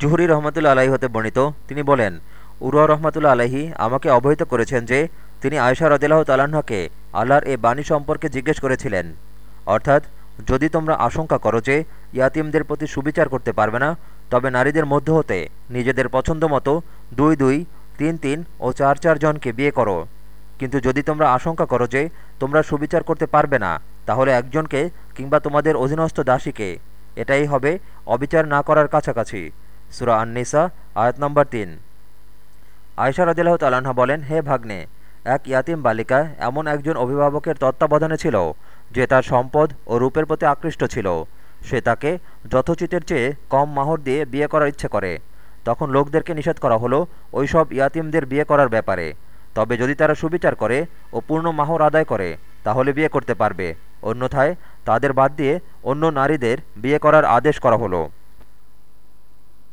Zuhri রহমতুল্লা আলাহি হতে বর্ণিত। তিনি বলেন উরুয়া রহমতুল্লা আলাহি আমাকে অবহিত করেছেন যে, তিনি আয়সা রদিল্লাহ তালাহকে আল্লাহর এ বাণী সম্পর্কে জিজ্ঞেস করেছিলেন। অর্থাৎ, যদি তোমরা আশঙ্কা করো যে, ইয়াতিমদের প্রতি সুবিচার করতে পারবে না, তবে নারীদের মধ্য হতে নিজেদের পছন্দ মতো দুই দুই, তিন তিন ও চার চার জনকে বিয়ে করো। কিন্তু যদি তোমরা আশঙ্কা করো যে, তোমরা সুবিচার করতে পারবে না, তাহলে একজনকে কিংবা তোমাদের অধীনস্থ দাসীকে, এটাই হবে অবিচার না করার কাছাকাছি। সুরা আননিসা, আয়াত নম্বর তিন। আয়সা রাজিল্লাহ তালাহা বলেন, হে ভাগ্নে, এক ইয়াতিম বালিকা এমন একজন অভিভাবকের তত্ত্বাবধানে ছিল যে তার সম্পদ ও রূপের প্রতি আকৃষ্ট ছিল। সে তাকে যথোচিতের চেয়ে কম মাহর দিয়ে বিয়ে করার ইচ্ছে করে। তখন লোকদেরকে নিষেধ করা হলো ওইসব ইয়াতিমদের বিয়ে করার ব্যাপারে। তবে যদি তারা সুবিচার করে ও পূর্ণ মাহর আদায় করে, তাহলে বিয়ে করতে পারবে। অন্যথায় তাদের বাদ দিয়ে অন্য নারীদের বিয়ে করার আদেশ করা হলো।